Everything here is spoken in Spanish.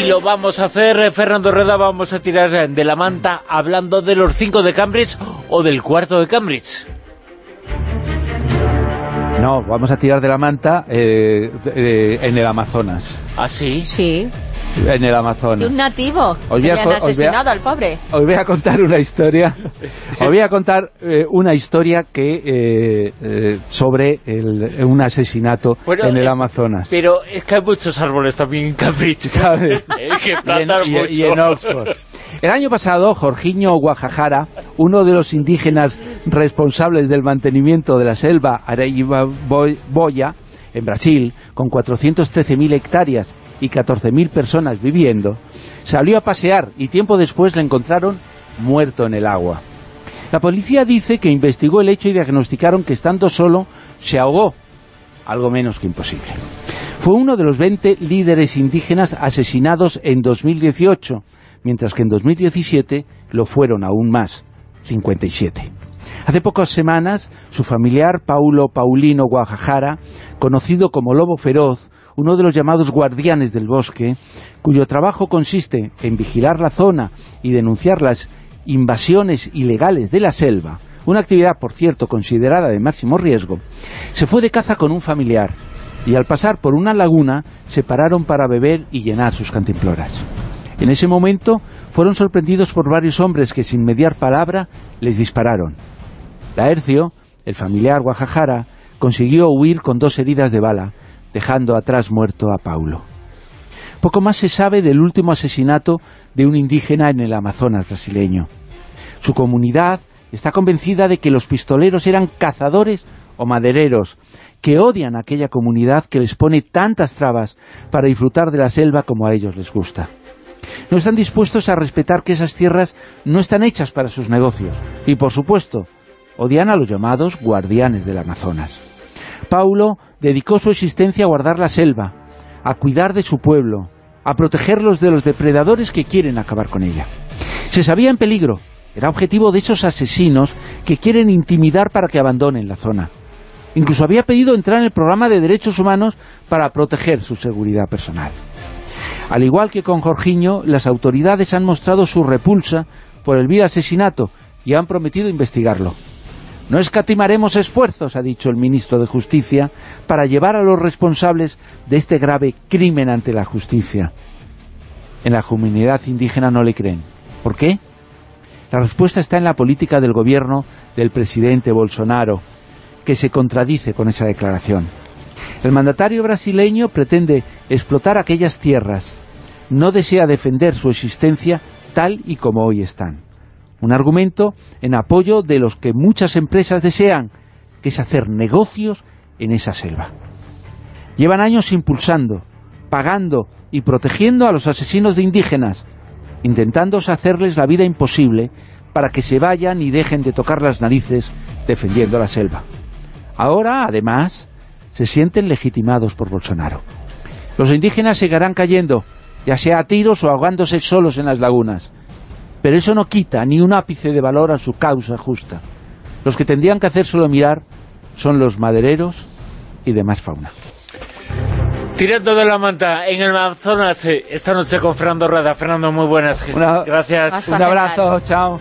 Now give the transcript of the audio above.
y lo vamos a hacer, eh, Fernando Reda, vamos a tirar de la manta hablando de los cinco de Cambridge o del cuarto de Cambridge. No, vamos a tirar de la manta eh, eh, en el Amazonas. ¿Ah, sí? Sí. En el Amazonas. un nativo. Os que voy a le han asesinado al pobre. Os voy a contar una historia. Os voy a contar eh, una historia que eh, eh, sobre el- un asesinato Bueno, en el eh, Amazonas. Pero es que hay muchos árboles también en Cambridge. Que y, en, plantar y- mucho. y en Oxford. El año pasado, Jorginho Guajajara, uno de los indígenas responsables del mantenimiento de la selva Boya, en Brasil, con 413.000 hectáreas y 14.000 personas viviendo, salió a pasear y tiempo después le encontraron muerto en el agua. La policía dice que investigó el hecho y diagnosticaron que estando solo se ahogó, algo menos que imposible. Fue uno de los 20 líderes indígenas asesinados en 2018, mientras que en 2017 lo fueron aún más, 57. Hace pocas semanas, su familiar Paulo Paulino Guajajara, conocido como Lobo Feroz, uno de los llamados guardianes del bosque, cuyo trabajo consiste en vigilar la zona y denunciar las invasiones ilegales de la selva, una actividad, por cierto, considerada de máximo riesgo, se fue de caza con un familiar y al pasar por una laguna se pararon para beber y llenar sus cantimploras. En ese momento fueron sorprendidos por varios hombres que sin mediar palabra les dispararon. Laercio, el familiar Guajajara, consiguió huir con dos heridas de bala, dejando atrás muerto a Paulo. Poco más se sabe del último asesinato de un indígena en el Amazonas brasileño. Su comunidad está convencida de que los pistoleros eran cazadores o madereros, que odian a aquella comunidad que les pone tantas trabas para disfrutar de la selva como a ellos les gusta. No están dispuestos a respetar que esas tierras no están hechas para sus negocios. Y, por supuesto, odian a los llamados guardianes del Amazonas. Paulo dedicó su existencia a guardar la selva, a cuidar de su pueblo, a protegerlos de los depredadores que quieren acabar con ella. Se sabía en peligro, era objetivo de esos asesinos que quieren intimidar para que abandonen la zona. Incluso había pedido entrar en el programa de derechos humanos para proteger su seguridad personal. Al igual que con Jorginho, las autoridades han mostrado su repulsa por el vil asesinato y han prometido investigarlo. No escatimaremos esfuerzos, ha dicho el ministro de Justicia, para llevar a los responsables de este grave crimen ante la justicia. En la comunidad indígena no le creen. ¿Por qué? La respuesta está en la política del gobierno del presidente Bolsonaro, que se contradice con esa declaración. El mandatario brasileño pretende explotar aquellas tierras, no desea defender su existencia tal y como hoy están. Un argumento en apoyo de los que muchas empresas desean, que es hacer negocios en esa selva. Llevan años impulsando, pagando y protegiendo a los asesinos de indígenas, intentando hacerles la vida imposible para que se vayan y dejen de tocar las narices defendiendo la selva. Ahora, además, se sienten legitimados por Bolsonaro. Los indígenas seguirán cayendo, ya sea a tiros o ahogándose solos en las lagunas. Pero eso no quita ni un ápice de valor a su causa justa. Los que tendrían que hacérselo mirar son los madereros y demás fauna. Tirando de la manta en el Amazonas eh, esta noche con Fernando Rada. Fernando, muy buenas. Una- Gracias. Un abrazo, chao.